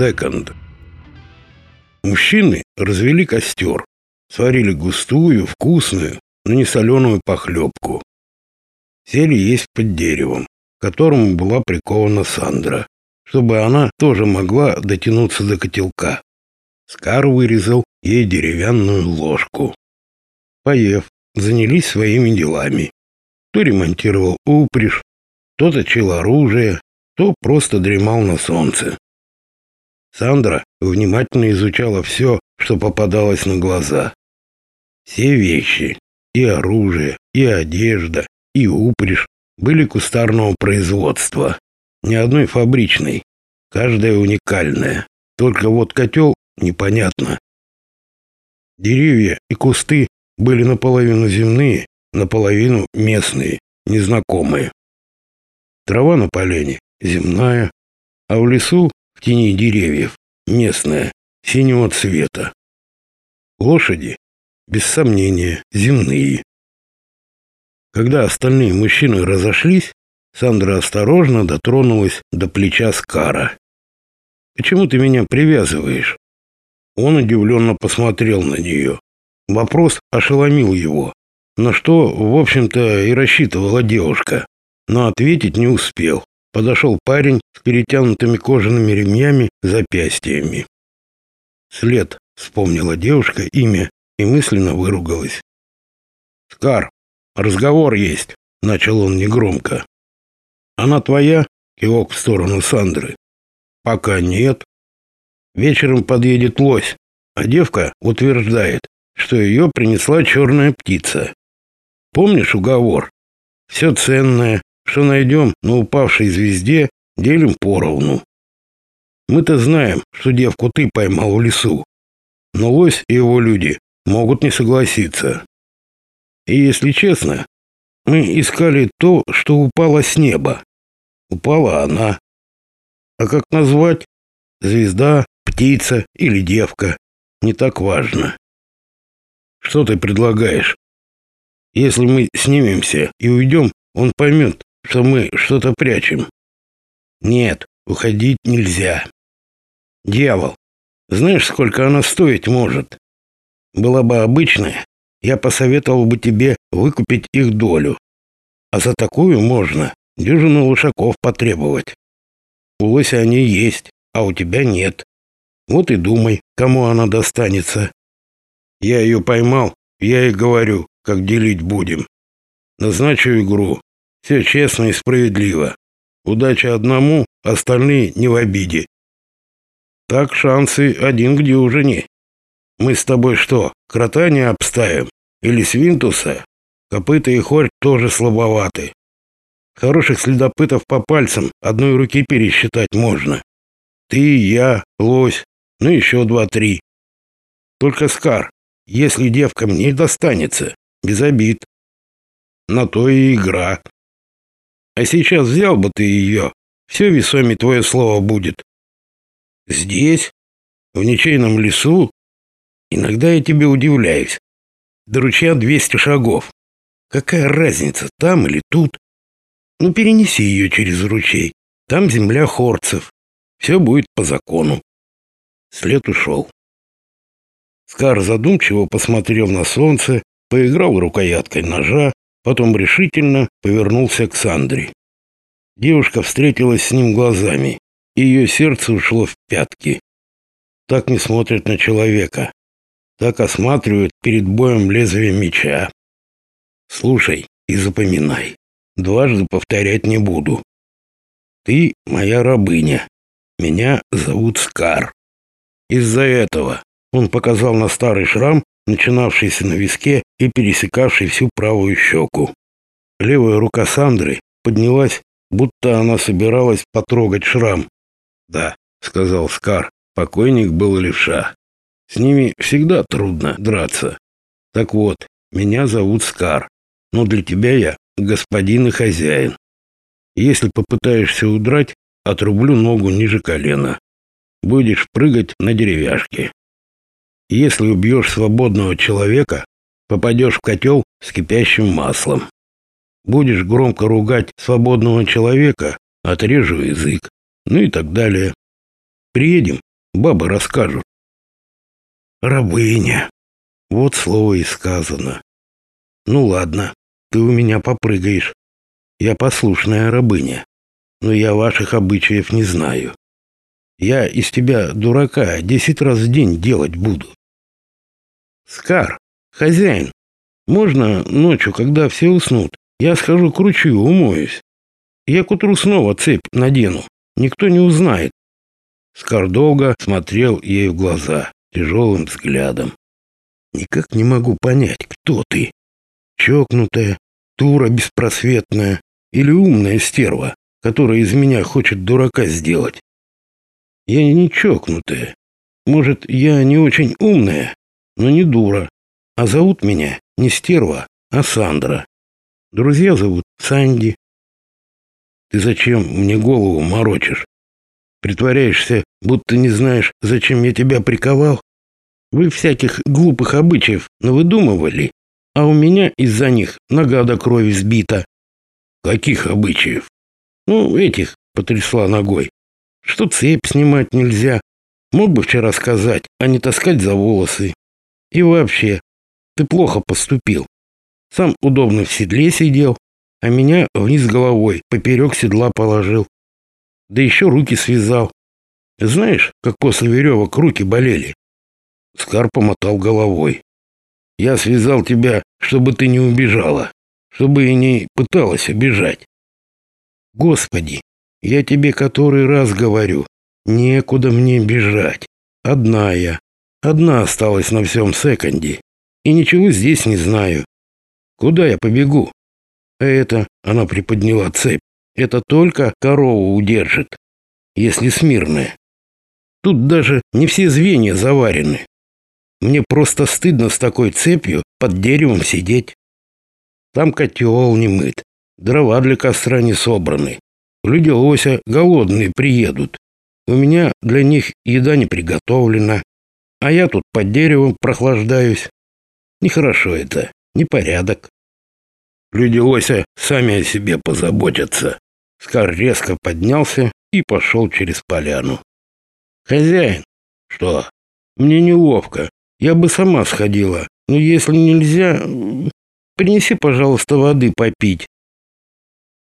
Second. Мужчины развели костер, сварили густую, вкусную, но не соленую похлебку. Сели есть под деревом, к которому была прикована Сандра, чтобы она тоже могла дотянуться до котелка. Скар вырезал ей деревянную ложку. Поев, занялись своими делами. Кто ремонтировал упряжь, кто точил оружие, кто просто дремал на солнце. Сандра внимательно изучала все, что попадалось на глаза. Все вещи, и оружие, и одежда, и упряжь были кустарного производства. Ни одной фабричной, каждая уникальная. Только вот котел непонятно. Деревья и кусты были наполовину земные, наполовину местные, незнакомые. Трава на полене земная, а в лесу в тени деревьев местная, синего цвета. Лошади, без сомнения, земные. Когда остальные мужчины разошлись, Сандра осторожно дотронулась до плеча Скара. «Почему ты меня привязываешь?» Он удивленно посмотрел на нее. Вопрос ошеломил его, на что, в общем-то, и рассчитывала девушка, но ответить не успел. Подошел парень с перетянутыми кожаными ремнями запястьями. «След», — вспомнила девушка имя и мысленно выругалась. «Скар, разговор есть», — начал он негромко. «Она твоя?» — кивок в сторону Сандры. «Пока нет. Вечером подъедет лось, а девка утверждает, что ее принесла черная птица. Помнишь уговор? Все ценное, что найдем на упавшей звезде, делим поровну. Мы-то знаем, что девку ты поймал в лесу, но лось и его люди могут не согласиться. И если честно, мы искали то, что упало с неба. Упала она. А как назвать? Звезда, птица или девка? Не так важно. Что ты предлагаешь? Если мы снимемся и уйдем, он поймет, что мы что-то прячем. Нет, уходить нельзя. Дьявол, знаешь, сколько она стоить может? Была бы обычная, я посоветовал бы тебе выкупить их долю. А за такую можно дюжину лошаков потребовать. У лося они есть, а у тебя нет. Вот и думай, кому она достанется. Я ее поймал, я и говорю, как делить будем. Назначу игру. Все честно и справедливо. Удача одному, остальные не в обиде. Так шансы один к дюжине. Мы с тобой что, крота не обставим? Или свинтуса? Копыта и хорь тоже слабоваты. Хороших следопытов по пальцам одной руки пересчитать можно. Ты, я, лось, ну еще два-три. Только Скар, если девка мне достанется, без обид. На то и игра. А сейчас взял бы ты ее, все весоме твое слово будет. Здесь, в ничейном лесу, иногда я тебе удивляюсь. До ручья двести шагов. Какая разница, там или тут? Ну, перенеси ее через ручей. Там земля хорцев. Все будет по закону. След ушел. Скар задумчиво посмотрел на солнце, поиграл рукояткой ножа, потом решительно повернулся к Сандре. Девушка встретилась с ним глазами, и ее сердце ушло в пятки. Так не смотрят на человека. Так осматривают перед боем лезвие меча. Слушай и запоминай. Дважды повторять не буду. Ты моя рабыня. Меня зовут Скар. Из-за этого он показал на старый шрам, начинавшийся на виске и пересекавший всю правую щеку. Левая рука Сандры поднялась, будто она собиралась потрогать шрам. «Да», — сказал Скар, — покойник был левша. С ними всегда трудно драться. Так вот, меня зовут Скар, но для тебя я господин и хозяин. Если попытаешься удрать, отрублю ногу ниже колена будешь прыгать на деревяшке. Если убьешь свободного человека, попадешь в котел с кипящим маслом. Будешь громко ругать свободного человека, отрежу язык, ну и так далее. Приедем, Бабы расскажут. Рабыня. Вот слово и сказано. Ну ладно, ты у меня попрыгаешь. Я послушная рабыня, но я ваших обычаев не знаю. Я из тебя, дурака, десять раз в день делать буду. Скар, хозяин, можно ночью, когда все уснут, я схожу к ручью, умоюсь. Я к утру снова цепь надену. Никто не узнает. Скар долго смотрел ей в глаза тяжелым взглядом. Никак не могу понять, кто ты. Чокнутая, тура беспросветная или умная стерва, которая из меня хочет дурака сделать. Я не чокнутая. Может, я не очень умная, но не дура. А зовут меня не стерва, а Сандра. Друзья зовут Санди. Ты зачем мне голову морочишь? Притворяешься, будто не знаешь, зачем я тебя приковал? Вы всяких глупых обычаев навыдумывали, а у меня из-за них нога до крови сбита. Каких обычаев? Ну, этих, потрясла ногой. Что цепь снимать нельзя. Мог бы вчера сказать, а не таскать за волосы. И вообще, ты плохо поступил. Сам удобно в седле сидел, а меня вниз головой поперек седла положил. Да еще руки связал. Знаешь, как после веревок руки болели? Скар помотал головой. Я связал тебя, чтобы ты не убежала, чтобы и не пыталась убежать. Господи, я тебе который раз говорю, некуда мне бежать. Одна я, одна осталась на всем секонде, и ничего здесь не знаю. Куда я побегу? Это, она приподняла цепь, это только корову удержит, если смирная. Тут даже не все звенья заварены. Мне просто стыдно с такой цепью под деревом сидеть. Там котел не мыт, дрова для костра не собраны. Люди лося голодные приедут. У меня для них еда не приготовлена, а я тут под деревом прохлаждаюсь. Нехорошо это, непорядок. Люди лося сами о себе позаботятся. Скар резко поднялся и пошел через поляну. Хозяин, что? Мне неловко. Я бы сама сходила, но если нельзя, принеси, пожалуйста, воды попить.